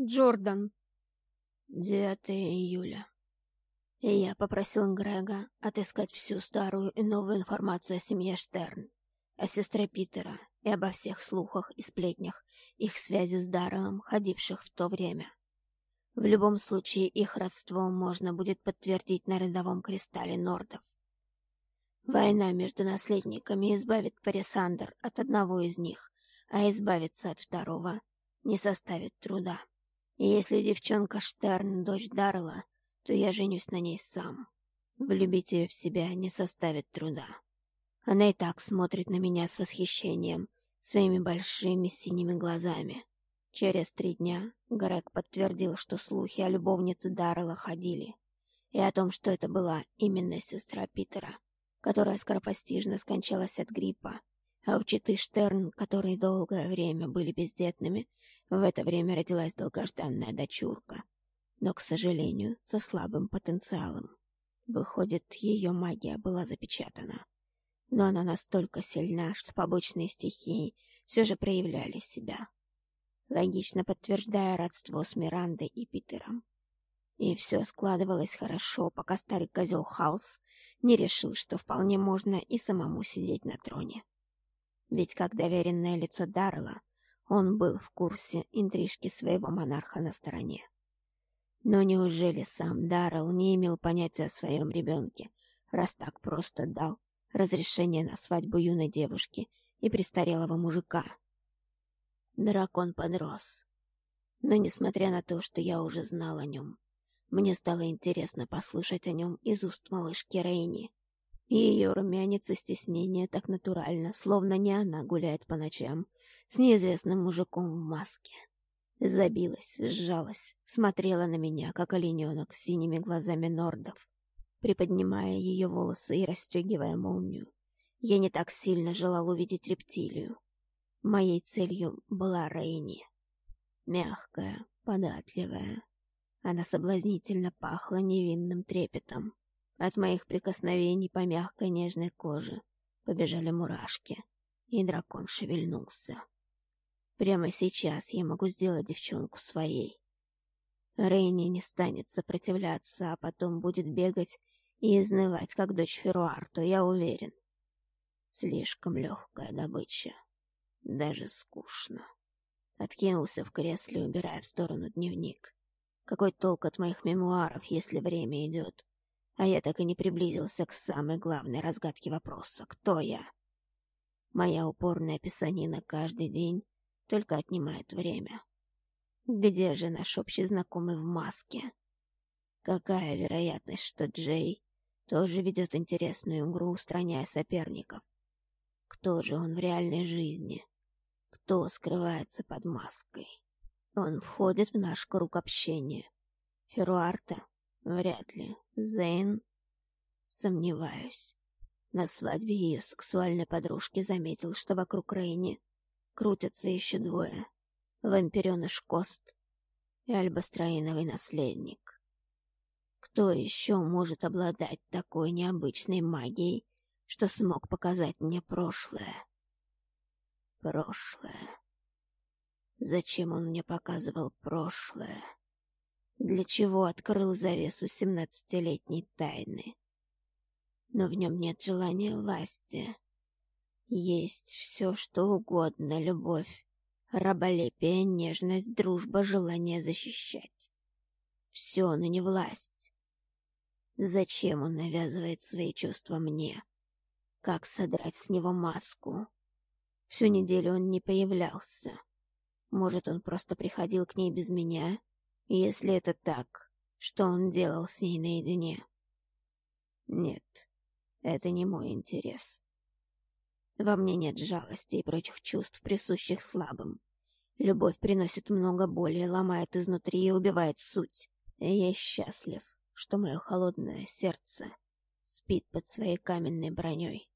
Джордан. 9 июля. Я попросил Грега отыскать всю старую и новую информацию о семье Штерн, о сестре Питера и обо всех слухах и сплетнях, их связи с Дарреллом, ходивших в то время. В любом случае, их родство можно будет подтвердить на родовом кристалле Нордов. Война между наследниками избавит Парисандр от одного из них, а избавиться от второго не составит труда. Если девчонка Штерн — дочь Дарла, то я женюсь на ней сам. Влюбить ее в себя не составит труда. Она и так смотрит на меня с восхищением, своими большими синими глазами. Через три дня Грег подтвердил, что слухи о любовнице Даррелла ходили, и о том, что это была именно сестра Питера, которая скоропостижно скончалась от гриппа, а у Читы Штерн, которые долгое время были бездетными, в это время родилась долгожданная дочурка, но, к сожалению, со слабым потенциалом. Выходит, ее магия была запечатана. Но она настолько сильна, что побочные стихии все же проявляли себя, логично подтверждая родство с Мирандой и Питером. И все складывалось хорошо, пока старый козел Хаус не решил, что вполне можно и самому сидеть на троне. Ведь как доверенное лицо Даррелла, он был в курсе интрижки своего монарха на стороне. Но неужели сам Даррелл не имел понятия о своем ребенке, раз так просто дал разрешение на свадьбу юной девушки и престарелого мужика? Дракон подрос. Но несмотря на то, что я уже знал о нем, мне стало интересно послушать о нем из уст малышки Рейни. Ее румянец и стеснение так натурально, словно не она гуляет по ночам с неизвестным мужиком в маске. Забилась, сжалась, смотрела на меня, как олененок синими глазами нордов, приподнимая ее волосы и расстегивая молнию. Я не так сильно желал увидеть рептилию. Моей целью была Рейни. Мягкая, податливая. Она соблазнительно пахла невинным трепетом. От моих прикосновений по мягкой нежной коже побежали мурашки, и дракон шевельнулся. Прямо сейчас я могу сделать девчонку своей. Рейни не станет сопротивляться, а потом будет бегать и изнывать, как дочь Феруарту, я уверен. Слишком легкая добыча. Даже скучно. Откинулся в кресле, убирая в сторону дневник. Какой толк от моих мемуаров, если время идет? А я так и не приблизился к самой главной разгадке вопроса «Кто я?». Моя упорная писанина каждый день только отнимает время. Где же наш общий знакомый в маске? Какая вероятность, что Джей тоже ведет интересную игру, устраняя соперников? Кто же он в реальной жизни? Кто скрывается под маской? Он входит в наш круг общения. Феруарта? Вряд ли. Зейн? Сомневаюсь. На свадьбе ее сексуальной подружки заметил, что вокруг Рейни крутятся еще двое. Вампиреныш Кост и альбастроиновый наследник. Кто еще может обладать такой необычной магией, что смог показать мне прошлое? Прошлое. Зачем он мне показывал прошлое? Для чего открыл завесу семнадцатилетней тайны. Но в нем нет желания власти. Есть все, что угодно, любовь, раболепие, нежность, дружба, желание защищать. Все, но не власть. Зачем он навязывает свои чувства мне? Как содрать с него маску? Всю неделю он не появлялся. Может, он просто приходил к ней без меня если это так, что он делал с ней наедине? Нет, это не мой интерес. Во мне нет жалости и прочих чувств, присущих слабым. Любовь приносит много боли, ломает изнутри и убивает суть. И я счастлив, что мое холодное сердце спит под своей каменной броней.